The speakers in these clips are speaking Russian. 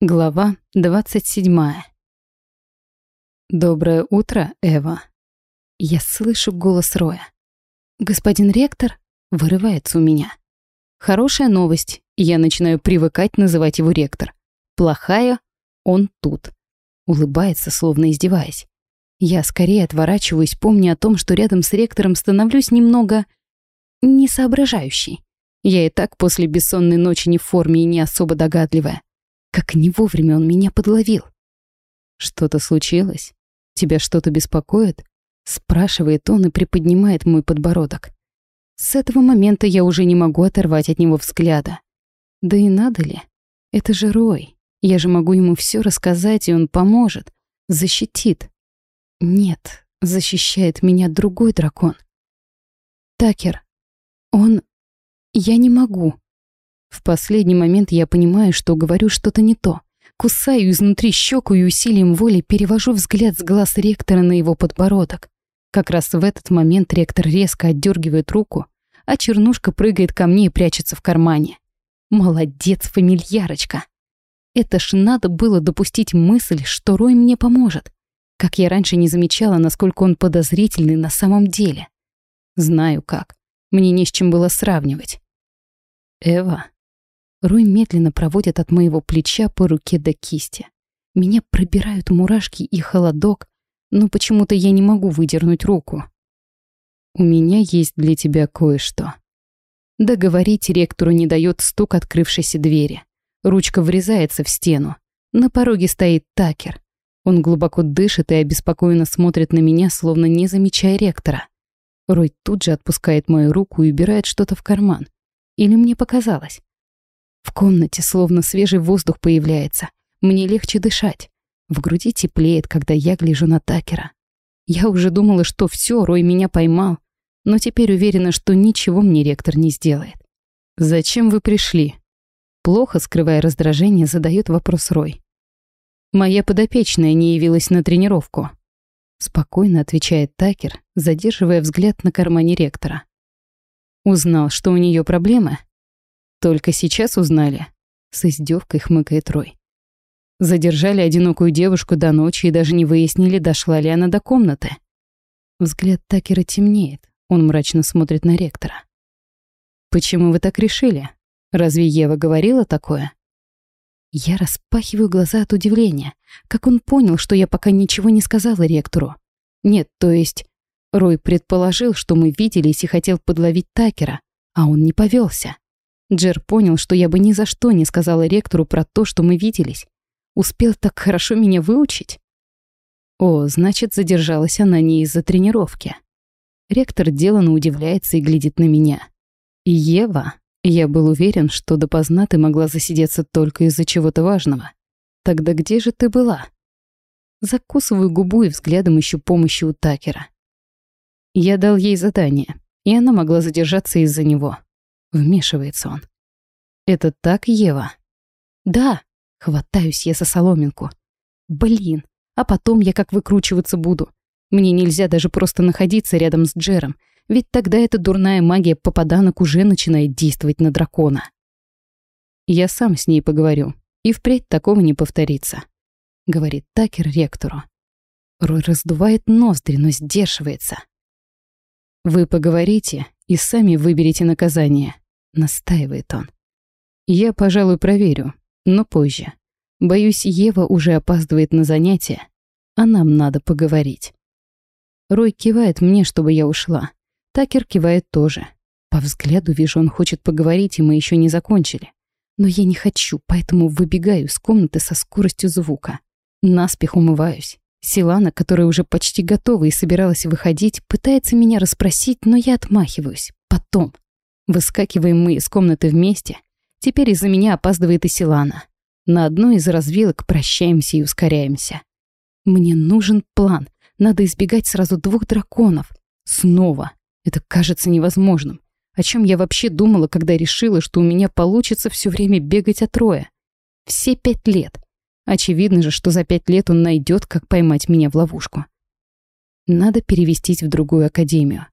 Глава 27. Доброе утро, Эва. Я слышу голос Роя. Господин ректор вырывается у меня. Хорошая новость, я начинаю привыкать называть его ректор. Плохая, он тут. Улыбается, словно издеваясь. Я скорее отворачиваюсь, помня о том, что рядом с ректором становлюсь немного несоображающей. Я и так после бессонной ночи не в форме и не особо догадливая. Как не вовремя он меня подловил. «Что-то случилось? Тебя что-то беспокоит?» Спрашивает он и приподнимает мой подбородок. С этого момента я уже не могу оторвать от него взгляда. Да и надо ли? Это же Рой. Я же могу ему все рассказать, и он поможет. Защитит. Нет, защищает меня другой дракон. Такер. Он... Я не могу. В последний момент я понимаю, что говорю что-то не то. Кусаю изнутри щеку и усилием воли перевожу взгляд с глаз ректора на его подбородок. Как раз в этот момент ректор резко отдергивает руку, а чернушка прыгает ко мне и прячется в кармане. Молодец, фамильярочка. Это ж надо было допустить мысль, что Рой мне поможет. Как я раньше не замечала, насколько он подозрительный на самом деле. Знаю как. Мне не с чем было сравнивать. Эва, Рой медленно проводит от моего плеча по руке до кисти. Меня пробирают мурашки и холодок, но почему-то я не могу выдернуть руку. «У меня есть для тебя кое-что». Договорить ректору не дает стук открывшейся двери. Ручка врезается в стену. На пороге стоит Такер. Он глубоко дышит и обеспокоенно смотрит на меня, словно не замечая ректора. Рой тут же отпускает мою руку и убирает что-то в карман. Или мне показалось? В комнате словно свежий воздух появляется. Мне легче дышать. В груди теплеет, когда я гляжу на Такера. Я уже думала, что все, Рой меня поймал, но теперь уверена, что ничего мне ректор не сделает. «Зачем вы пришли?» Плохо скрывая раздражение, задает вопрос Рой. «Моя подопечная не явилась на тренировку», спокойно отвечает Такер, задерживая взгляд на кармане ректора. Узнал, что у нее проблемы, только сейчас узнали. С издевкой хмыкает Рой. Задержали одинокую девушку до ночи и даже не выяснили, дошла ли она до комнаты. Взгляд Такера темнеет. Он мрачно смотрит на ректора. «Почему вы так решили? Разве Ева говорила такое?» Я распахиваю глаза от удивления. Как он понял, что я пока ничего не сказала ректору? Нет, то есть... Рой предположил, что мы виделись и хотел подловить Такера, а он не повелся. Джер понял, что я бы ни за что не сказала ректору про то, что мы виделись. Успел так хорошо меня выучить. О, значит, задержалась она не из-за тренировки. Ректор деланно удивляется и глядит на меня. Ева, я был уверен, что допоздна ты могла засидеться только из-за чего-то важного. Тогда где же ты была? Закусываю губу и взглядом ищу помощи у Такера. Я дал ей задание, и она могла задержаться из-за него. Вмешивается он. «Это так, Ева?» «Да», — хватаюсь я за соломинку. «Блин, а потом я как выкручиваться буду? Мне нельзя даже просто находиться рядом с Джером, ведь тогда эта дурная магия попаданок уже начинает действовать на дракона». «Я сам с ней поговорю, и впредь такого не повторится», — говорит Такер ректору. Рой раздувает ноздри, но сдерживается. «Вы поговорите и сами выберите наказание», — настаивает он. «Я, пожалуй, проверю, но позже. Боюсь, Ева уже опаздывает на занятия, а нам надо поговорить». Рой кивает мне, чтобы я ушла. Такер кивает тоже. По взгляду вижу, он хочет поговорить, и мы еще не закончили. Но я не хочу, поэтому выбегаю из комнаты со скоростью звука. Наспех умываюсь. Силана, которая уже почти готова и собиралась выходить, пытается меня расспросить, но я отмахиваюсь. Потом. Выскакиваем мы из комнаты вместе. Теперь из-за меня опаздывает и Силана. На одной из развилок прощаемся и ускоряемся. Мне нужен план. Надо избегать сразу двух драконов. Снова. Это кажется невозможным. О чем я вообще думала, когда решила, что у меня получится все время бегать от Роя? Все пять лет. Очевидно же, что за пять лет он найдет, как поймать меня в ловушку. Надо перевестись в другую академию.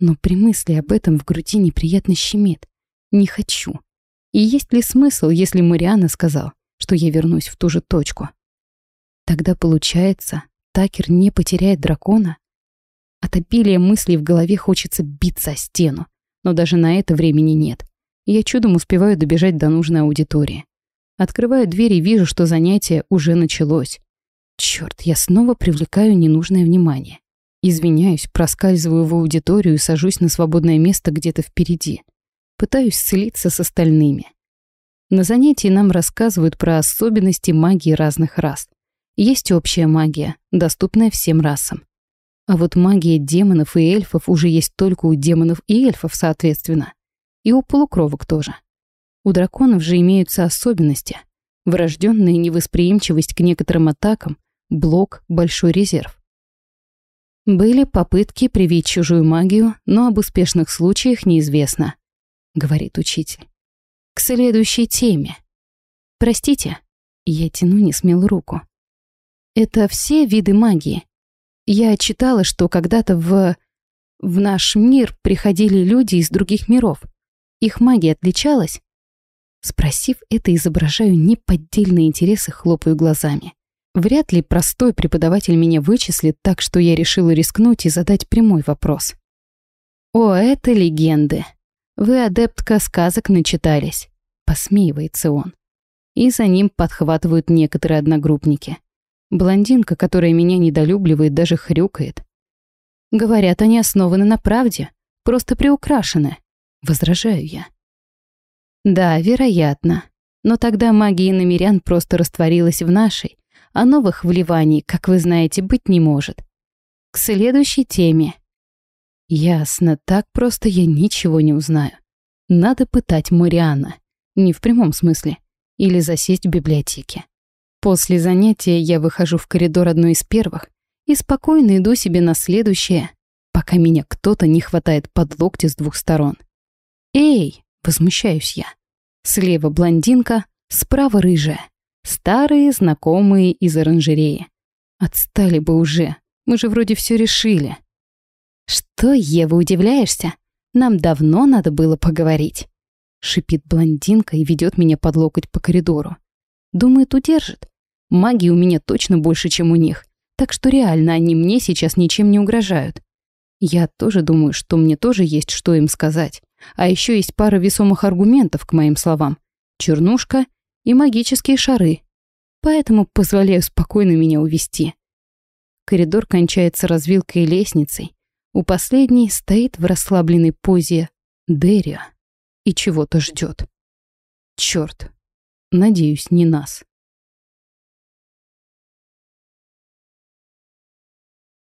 Но при мысли об этом в груди неприятно щемит. Не хочу. И есть ли смысл, если Мариана сказал, что я вернусь в ту же точку. Тогда получается, Такер не потеряет дракона? От обилия мыслей в голове хочется биться о стену, но даже на это времени нет. Я чудом успеваю добежать до нужной аудитории. Открываю дверь и вижу, что занятие уже началось. Черт, я снова привлекаю ненужное внимание. Извиняюсь, проскальзываю в аудиторию и сажусь на свободное место где-то впереди. Пытаюсь слиться с остальными. На занятии нам рассказывают про особенности магии разных рас. Есть общая магия, доступная всем расам. А вот магия демонов и эльфов уже есть только у демонов и эльфов, соответственно. И у полукровок тоже. У драконов же имеются особенности. Врожденная невосприимчивость к некоторым атакам, блок, большой резерв. Были попытки привить чужую магию, но об успешных случаях неизвестно, говорит учитель. К следующей теме. Простите, я тяну не смел руку. Это все виды магии. Я читала, что когда-то в... в наш мир приходили люди из других миров. Их магия отличалась? Спросив это, изображаю неподдельный интерес и хлопаю глазами. Вряд ли простой преподаватель меня вычислит, так что я решила рискнуть и задать прямой вопрос. «О, это легенды. Вы, адептка, сказок начитались», — посмеивается он. И за ним подхватывают некоторые одногруппники. Блондинка, которая меня недолюбливает, даже хрюкает. Говорят, они основаны на правде, просто приукрашены. Возражаю я. Да, вероятно. Но тогда магия намерян просто растворилась в нашей, а новых вливаний, как вы знаете, быть не может. К следующей теме. Ясно, так просто я ничего не узнаю. Надо пытать Мариана. Не в прямом смысле. Или засесть в библиотеке. После занятия я выхожу в коридор одной из первых и спокойно иду себе на следующее, пока меня кто-то не хватает под локти с двух сторон. «Эй!» — возмущаюсь я. Слева блондинка, справа рыжая. Старые знакомые из оранжереи. Отстали бы уже. Мы же вроде все решили. Что, Ева, удивляешься? Нам давно надо было поговорить. Шипит блондинка и ведет меня под локоть по коридору. Думает, удержит. Магии у меня точно больше, чем у них. Так что реально они мне сейчас ничем не угрожают. Я тоже думаю, что мне тоже есть что им сказать. А еще есть пара весомых аргументов к моим словам. Чернушка и магические шары. Поэтому позволяю спокойно меня увести. Коридор кончается развилкой и лестницей. У последней стоит в расслабленной позе Дерия и чего-то ждет. Черт, надеюсь, не нас.